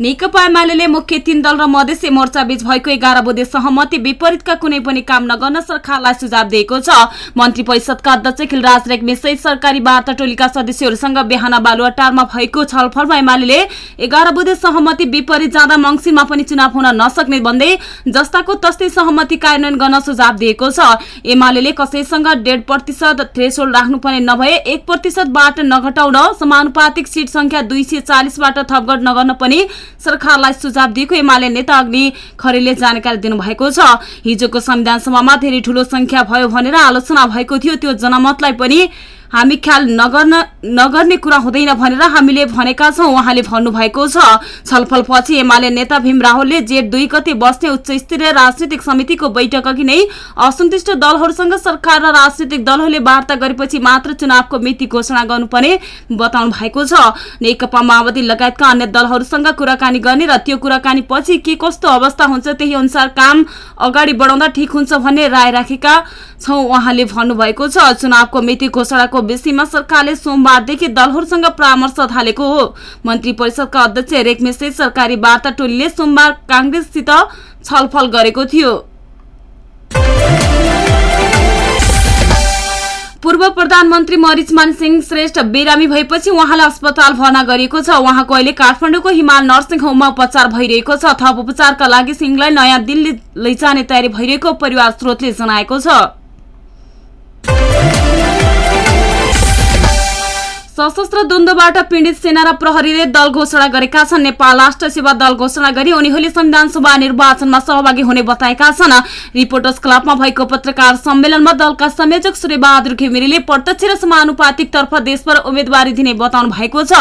नेकपा एमाले मुख्य तीन दल र मधेसी मोर्चा बीच भएको एघार बुधे सहमति विपरीतका कुनै पनि काम नगर्न सरकारलाई सुझाव दिएको छ। मन्त्री परिषदका अध्यक्ष खिलराज रेग्मी सहित सरकारी वार्ता टोलीका सदस्यहरूसँग बिहान बालुवाटारमा भएको छलफलमा एमाले एघार बुधे सहमति विपरीत जाँदा मंगिरमा पनि चुनाव हुन नसक्ने भन्दै जस्ताको तस्तै सहमति कार्यान्वयन गर्न सुझाव दिएको छ। एमाले कसैसँग डेढ प्रतिशत थ्रेसोल्ड राख्नुपर्ने नभए एक प्रतिशतबाट नघटाउन समानुपातिक सिट संख्या दुई सय चालिसबाट थपगढ नगर्न पनि सरकारलाई सुझाव दिएको एमाले नेता अग्नि खरेलले जानकारी दिनुभएको छ। हिजोको संविधान सभामा धेरै ठूलो संख्या भयो भनेर आलोचना भएको थियो। त्यो जनमतलाई पनि हामी ख्याल नगर्न नगर्ने कुरा हुँदैन भनेर हामीले भनेका छौं। उहाँले भन्नुभएको छ छलफलपछि एमाले नेता भीम राहुलले जेठ दुई गते बस्ने उच्च स्तरीय राजनीतिक समितिको बैठक अघि नै असन्तुष्ट दलहरूसँग सरकार र राजनीतिक दलहरूले वार्ता गरेपछि मात्र चुनावको मिति घोषणा गर्नुपर्ने बताउनु भएको छ। नेकपा माओवादी लगायतका अन्य दलहरूसँग कुराकानी गर्ने र त्यो कुराकानी पछि के कस्तो अवस्था हुन्छ त्यही अनुसार काम अगाडि बढाउँदा ठिक हुन्छ भन्ने राय राखेका छौं उहाँले भन्नुभएको छ। चुनावको मिति घोषणाको विषयमा सरकारले सोमबारदेखि दलहरूसँग परामर्श थालेको हो। मन्त्री परिषदका अध्यक्ष रेग्मीसहित सरकारी वार्ता टोलीले सोमबार काङ्ग्रेससित छलफल गरेको थियो। पूर्व प्रधानमन्त्री मरिचमान सिंह श्रेष्ठ बिरामी भएपछि उहाँलाई अस्पताल भर्ना गरिएको छ। उहाँको अहिले काठमाडौँको हिमाल नर्सिङ होममा उपचार भइरहेको छ। थप उपचारका लागि सिंहलाई नयाँ दिल्ली लैजाने तयारी भइरहेको परिवार स्रोतले जनाएको छ। सशस्त्र द्वन्द्वबाट पीडित सेना र प्रहरीले दल घोषणा गरेका छन्। नेपाल राष्ट्र सेवा दल घोषणा गरी उनीहरूले संविधान सभा निर्वाचनमा सहभागी हुने बताएका छन्। रिपोर्टर्स क्लबमा भएको पत्रकार सम्मेलनमा दलका संयोजक सूर्यबहादुर घिमिरेले प्रत्यक्ष र समानुपातिक तर्फ देशभर उम्मेद्वारी दिने बताउनु भएको छ।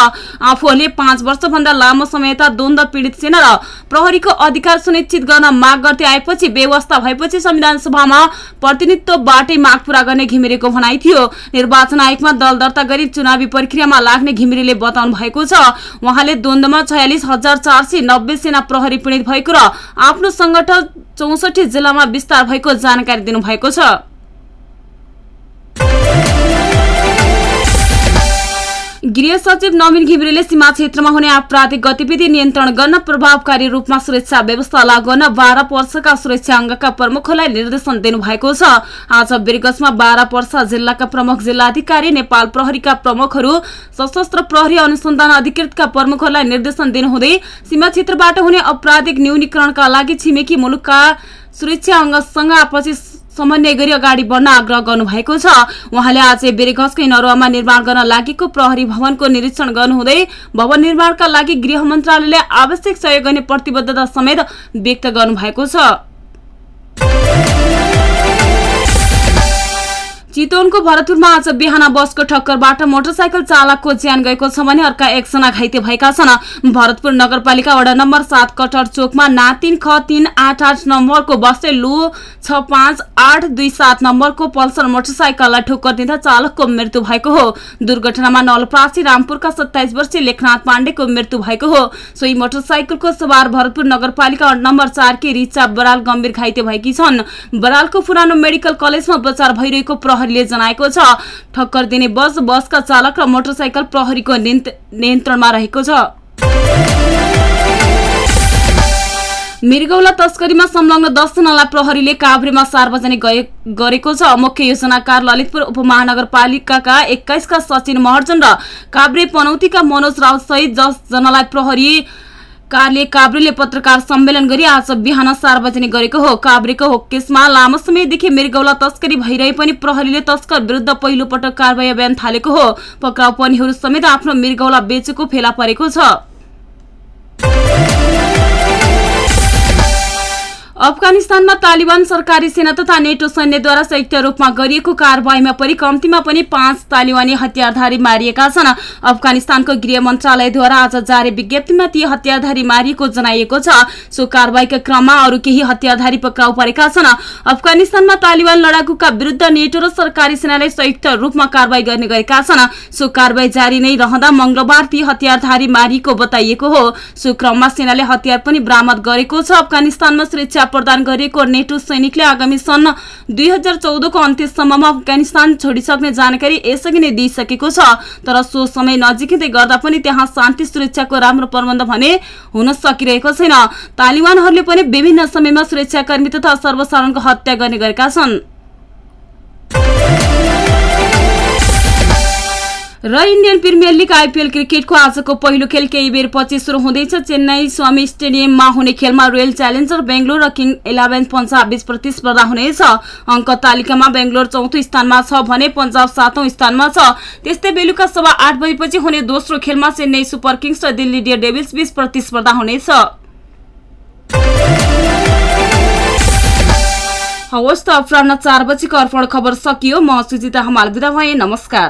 आफूहरूले पाँच वर्षभन्दा लामो समयता द्वन्द्व पीडित सेना र प्रहरीको अधिकार सुनिश्चित गर्न माग गर्दै आएपछि व्यवस्था भएपछि संविधान सभामा प्रतिनिधित्वबाटै माग पूरा गर्ने घिमिरेको भनाइ थियो। निर्वाचन आयोगमा दल दर्ता गरी चुनावी प्रक्रियामा लाग्ने घिमिरेले बताउनु भएको छ। उहाँले द्वन्द्वमा छयालिस हजार चार सय नब्बे सेना प्रहरी पीडित भएको र आफ्नो संगठन चौसठी जिल्लामा विस्तार भएको जानकारी दिनुभएको छ। गृह सचिव नवीन घिमिरेले सीमा क्षेत्रमा हुने आपराधिक गतिविधि नियन्त्रण गर्न प्रभावकारी रूपमा सुरक्षा व्यवस्था लागू गर्न बाह्र वर्षका सुरक्षा अङ्गका प्रमुखहरूलाई निर्देशन दिनुभएको छ। आज बिरगजमा बाह्र वर्ष जिल्लाका प्रमुख जिल्लाधिकारी नेपाल प्रहरीका प्रमुखहरू सशस्त्र प्रहरी अनुसन्धान अधिकृतका प्रमुखहरूलाई निर्देशन दिनुहुँदै सीमा क्षेत्रबाट हुने आपराधिक न्यूनीकरणका लागि छिमेकी मुलुकका सुरक्षा अङ्गसँग आपसी समन्वय गरी अगाडि बढ्न आग्रह गर्नुभएको छ। उहाँले आज बेरेगंजकै नरुवामा निर्माण गर्न लागेको प्रहरी भवनको निरीक्षण गर्नुहुँदै भवन निर्माणका लागि गृह मन्त्रालयले आवश्यक सहयोग गर्ने प्रतिबद्धता समेत व्यक्त गर्नुभएको छ। चितवनको भरतपुरमा आज बिहान बसको ठक्करबाट मोटरसाइकल चालकको ज्यान गएको छ भने अर्का एकजना घाइते भएका छन्। भरतपुर नगरपालिका वडा नम्बर सात कटर चोकमा ना तीन ख तीन आठ आठ नम्बरको बसले लु छ पाँच आठ दुई सात नम्बरको पल्सर मोटरसाइकललाई ठोक्कर दिँदा चालकको मृत्यु भएको हो। दुर्घटनामा नलप्रासी रामपुरका सत्ताइस वर्षीय लेखनाथ पाण्डेको मृत्यु भएको हो। सोही मोटरसाइकलको सवार भरतपुर नगरपालिका नम्बर चारकी रिचा बराल गम्भीर घाइते भएकी छन्। बरालको पुरानो मेडिकल कलेजमा उपचार भइरहेको प्रहरीले जनाएको छ। ठक्कर दिने बस बसका चालक र मोटरसाइकल प्रहरीको नियन्त्रणमा रहेको छ। मृगौला तस्करीमा संलग्न दसजनालाई प्रहरीले काभ्रेमा सार्वजनिक गरेको छ। मुख्य योजनाकार ललितपुर उपमहानगरपालिकाका एक्काइसका सचिन महर्जन र काभ्रे पनौतीका मनोज राउत सहित दसजनालाई प्रहरी कारले काभ्रेले पत्रकार सम्मेलन गरी आज बिहान सार्वजनिक गरेको हो। काभ्रेको होक्केसमा लामो समयदेखि मृगौला तस्करी भइरहे पनि प्रहरीले तस्कर विरुद्ध पहिलो पटक कारवाही अभियान थालेको हो। पक्राउ पर्नेहरू समेत आफ्नो मृगौला बेचेको फेला परेको छ। अफगानिस्तानमा तालिबान सरकारी सेना तथा नेटो सैन्यद्वारा संयुक्त रूपमा गरिएको कारवाहीमा पनि कम्तीमा पनि पाँच तालिबानी हतियारधारी मारिएका छन्। अफगानिस्तानको गृह मन्त्रालयद्वारा आज जारी विज्ञप्तिमा ती हतियारधारी मारिएको जनाइएको छ। सो कारवाहीका क्रममा अरू केही हतियारधारी पक्राउ परेका छन्। अफगानिस्तानमा तालिबान लडाकुका विरुद्ध नेटो र सरकारी सेनाले संयुक्त रूपमा कारवाही गर्ने गरेका छन्। सो कारवाही जारी नै रहँदा मंगलबार ती हतियारधारी मारिएको बताइएको हो। सो क्रममा सेनाले हतियार पनि बरामद गरेको छ। अफगानिस्तानमा सुरक्षा प्रदान गरिएको नेटो सैनिकले आगामी सन् दुई हजार चौधको अन्त्यसम्ममा अफगानिस्तान छोडिसक्ने जानकारी यसअघि नै दिइसकेको छ। तर सो समय नजिकै गर्दा पनि त्यहाँ शान्ति सुरक्षाको राम्रो प्रबन्ध भने हुन सकिरहेको छैन। तालिबानहरूले पनि विभिन्न समयमा सुरक्षाकर्मी तथा सर्वसाधारणको हत्या गर्ने गरेका छन्। र इन्डियन प्रिमियर लिग आइपिएल क्रिकेटको आजको पहिलो खेल केही बेर पछि सुरु हुँदैछ। चेन्नई स्वामी स्टेडियममा हुने खेलमा रोयल च्यालेन्जर बेङ्गलोर र किङ इलेभेन पन्जाब बीच प्रतिस्पर्धा हुनेछ। अङ्क तालिकामा बेङ्गलोर चौथो स्थानमा छ भने पन्जाब सातौं स्थानमा छ। त्यस्तै बेलुका सभा आठ बजेपछि हुने दोस्रो खेलमा चेन्नई सुपर किङ्स र दिल्ली डियर डेभिल्स बीच प्रतिस्पर्धा हुनेछ। हवस् त अपराह चार बजीको अर्पण खबर सकियो। म सुजिता हमाल बिदा भए नमस्कार।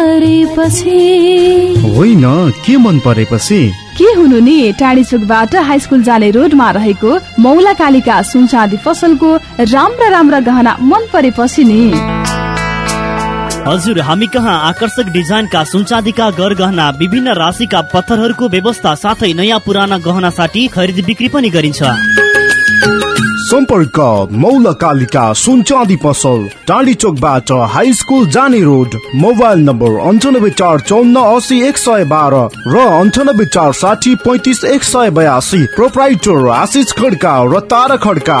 परेपछि। होइन के मन परेपछि? के हुनु नि टाढी चोकबाट हाई स्कुल जाने रोडमा रहेको मौला कालिका सुनचाँदी पसलको राम्रा राम्रा गहना मन परेपछि नि। हजुर हामी कहाँ आकर्षक डिजाइनका सुनचाँदीका गरगहना विभिन्न राशिका पत्थरहरूको व्यवस्था साथै नयाँ पुराना गहना साठी खरिद बिक्री पनि गरिन्छ। सम्पर्क मौल कालिका सुन चाँदी पसल टाढी चोकबाट हाई स्कुल जाने रोड मोबाइल नम्बर अन्ठानब्बे चार चौन्न असी एक सय बाह्र र अन्ठानब्बे चार साठी पैँतिस एक सय बयासी प्रोप्राइटर आशिष खड्का र तारा खड्का।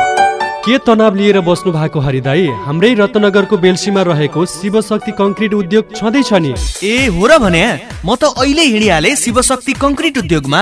के तनाव लिएर बस्नु भएको हरिदाई? हाम्रै रत्नगरको बेल्सीमा रहेको शिवशक्ति कङ्क्रिट उद्योग छँदैछ नि। ए हो र भने म त अहिले हिँडिहालेँ शिवशक्ति कङ्क्रिट उद्योगमा।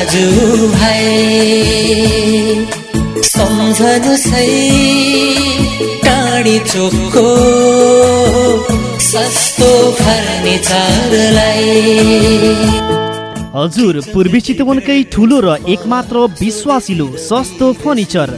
दाजु भाइ सम्झनु सही टाढी चोकको सस्तो फर्निचरलाई हजुर पूर्वी चितवनकै ठुलो र एकमात्र विश्वासिलो सस्तो फर्निचर।